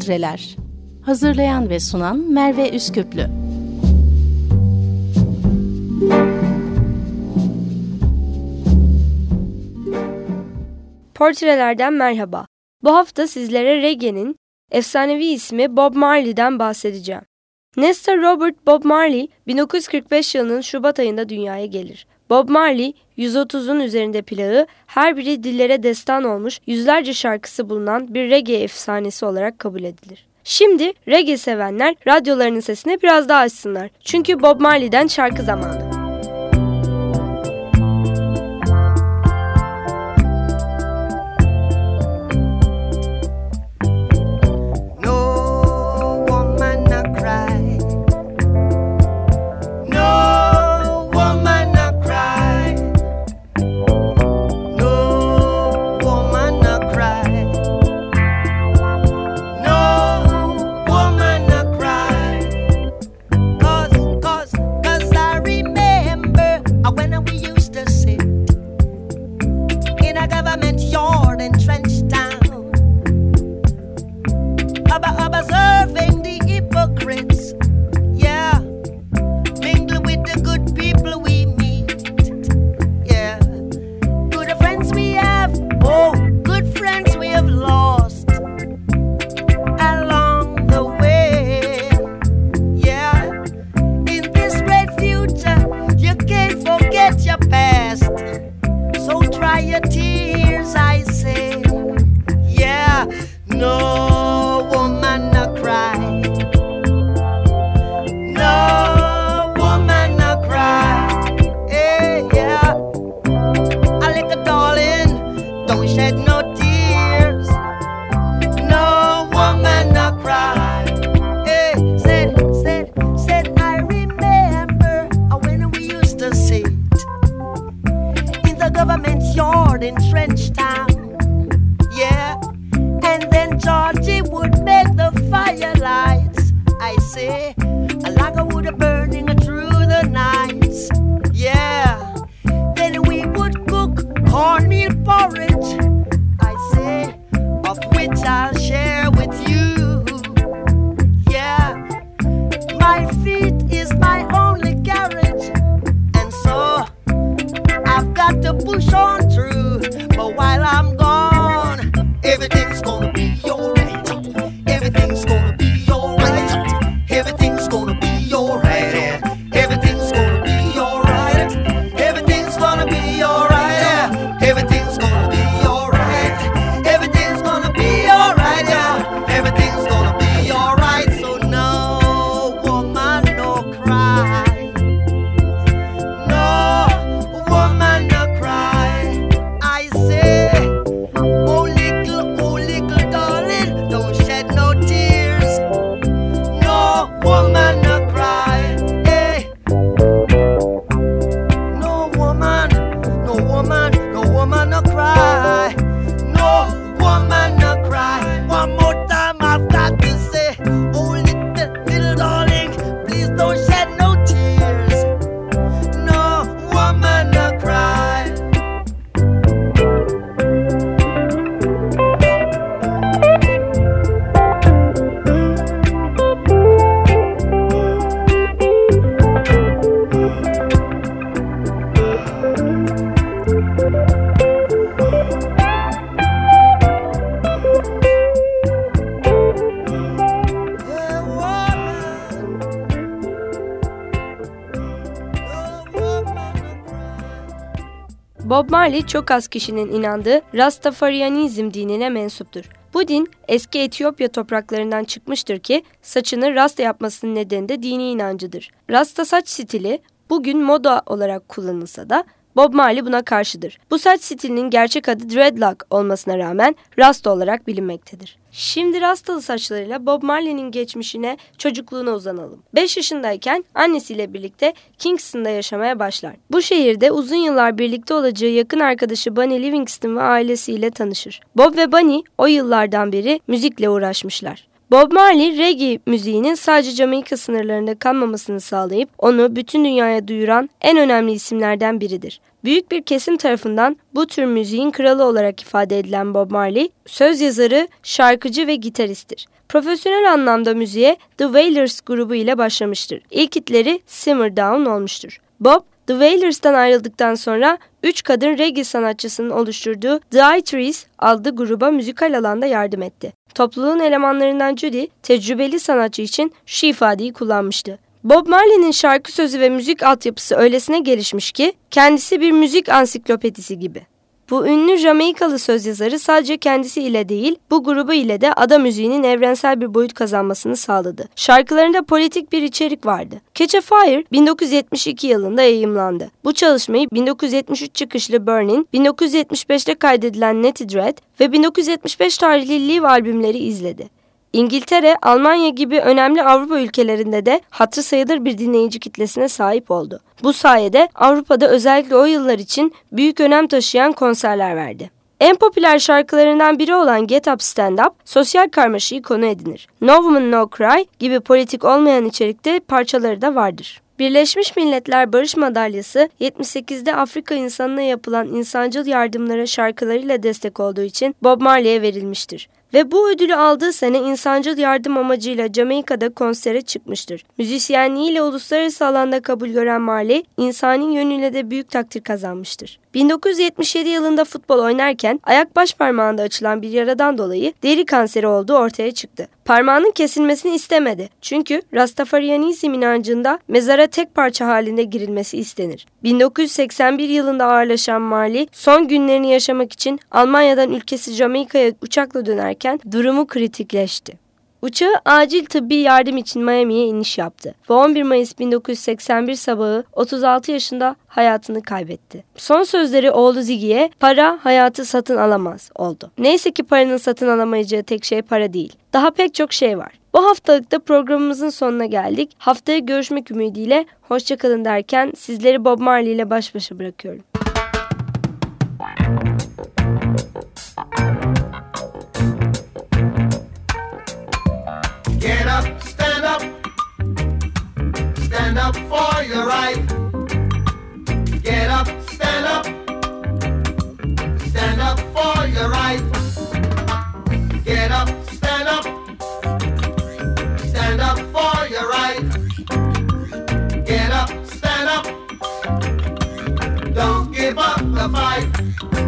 Portreler Hazırlayan ve sunan Merve Üsküplü Portrelerden merhaba. Bu hafta sizlere reggae'nin efsanevi ismi Bob Marley'den bahsedeceğim. Nestor Robert Bob Marley 1945 yılının Şubat ayında dünyaya gelir. Bob Marley 130'un üzerinde plağı, her biri dillere destan olmuş yüzlerce şarkısı bulunan bir reggae efsanesi olarak kabul edilir. Şimdi reggae sevenler radyolarının sesini biraz daha açsınlar. Çünkü Bob Marley'den şarkı zamanı. say, like a wood burning a Bob Marley çok az kişinin inandığı Rastafarianizm dinine mensuptur. Bu din eski Etiyopya topraklarından çıkmıştır ki saçını rasta yapmasının nedeni de dini inancıdır. Rasta saç stili bugün moda olarak kullanılsa da Bob Marley buna karşıdır. Bu saç stilinin gerçek adı dreadlock olmasına rağmen rasta olarak bilinmektedir. Şimdi rastalı saçlarıyla Bob Marley'nin geçmişine, çocukluğuna uzanalım. 5 yaşındayken annesiyle birlikte Kingston'da yaşamaya başlar. Bu şehirde uzun yıllar birlikte olacağı yakın arkadaşı Bunny Livingston ve ailesiyle tanışır. Bob ve Bunny o yıllardan beri müzikle uğraşmışlar. Bob Marley reggae müziğinin sadece Jamaika sınırlarında kalmamasını sağlayıp onu bütün dünyaya duyuran en önemli isimlerden biridir. Büyük bir kesim tarafından bu tür müziğin kralı olarak ifade edilen Bob Marley, söz yazarı, şarkıcı ve gitaristtir. Profesyonel anlamda müziğe The Wailers grubu ile başlamıştır. İlk hitleri Simmer Down olmuştur. Bob, The Wailers'tan ayrıldıktan sonra 3 kadın reggae sanatçısının oluşturduğu The I-Trees adlı gruba müzikal alanda yardım etti. Topluluğun elemanlarından Judy, tecrübeli sanatçı için şu ifadeyi kullanmıştı. Bob Marley'nin şarkı sözü ve müzik altyapısı öylesine gelişmiş ki kendisi bir müzik ansiklopedisi gibi. Bu ünlü Jamaikalı söz yazarı sadece kendisi ile değil, bu grubu ile de ada müziğinin evrensel bir boyut kazanmasını sağladı. Şarkılarında politik bir içerik vardı. Catch a Fire 1972 yılında yayımlandı. Bu çalışmayı 1973 çıkışlı Burning, 1975'te kaydedilen Netty Dread ve 1975 tarihli Live albümleri izledi. İngiltere, Almanya gibi önemli Avrupa ülkelerinde de hatırı sayılır bir dinleyici kitlesine sahip oldu. Bu sayede Avrupa'da özellikle o yıllar için büyük önem taşıyan konserler verdi. En popüler şarkılarından biri olan Get Up Stand Up, sosyal karmaşayı konu edinir. No Woman No Cry gibi politik olmayan içerikte parçaları da vardır. Birleşmiş Milletler Barış Madalyası 78'de Afrika insanına yapılan insancıl yardımlara şarkılarıyla destek olduğu için Bob Marley'e verilmiştir ve bu ödülü aldığı sene insancıl yardım amacıyla Jamaika'da konsere çıkmıştır. Müzisyenliğiyle uluslararası alanda kabul gören Marley, insani yönüyle de büyük takdir kazanmıştır. 1977 yılında futbol oynarken ayak baş parmağında açılan bir yaradan dolayı deri kanseri olduğu ortaya çıktı. Parmağının kesilmesini istemedi. Çünkü Rastafarianizm inancında mezara tek parça halinde girilmesi istenir. 1981 yılında ağırlaşan Marley son günlerini yaşamak için Almanya'dan ülkesi Jamaika'ya uçakla dönerken durumu kritikleşti. Uçağı acil tıbbi yardım için Miami'ye iniş yaptı ve 11 Mayıs 1981 sabahı 36 yaşında hayatını kaybetti. Son sözleri oğlu Ziggy'ye para hayatı satın alamaz oldu. Neyse ki paranın satın alamayacağı tek şey para değil. Daha pek çok şey var. Bu haftalıkta programımızın sonuna geldik. Haftaya görüşmek ümidiyle hoşçakalın derken sizleri Bob Marley ile baş başa bırakıyorum. Your right. Get up, stand up. Stand up for your right. Get up, stand up. Stand up for your right. Get up, stand up. Don't give up the fight.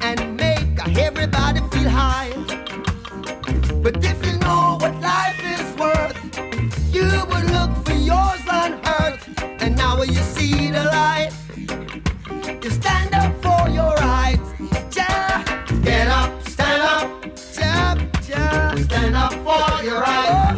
And make everybody feel high. But if you know what life is worth, you would look for yours earth, and now you see the light. You stand up for your rights. Ja. Get up, stand up. Ja, ja. Stand up for your rights.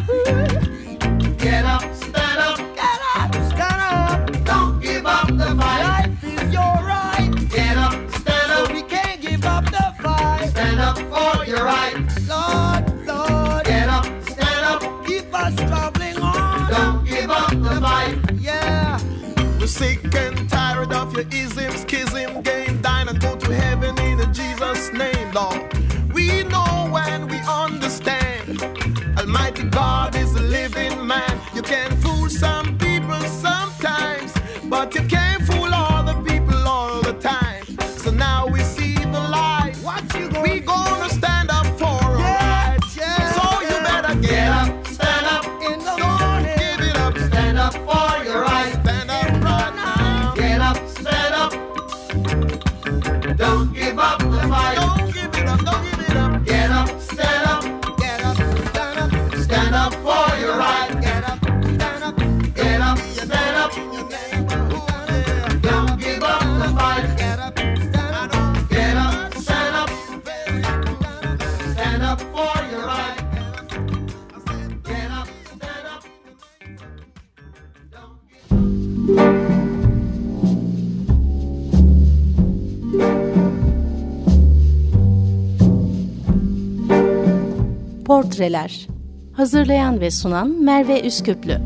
Sick and tired of your ism, schism, game, dine and go to heaven in Jesus' name, Lord. We know when we understand. Almighty God is a living man. You can fool some people sometimes, but you can't Portreler. Hazırlayan ve sunan Merve Üsküplü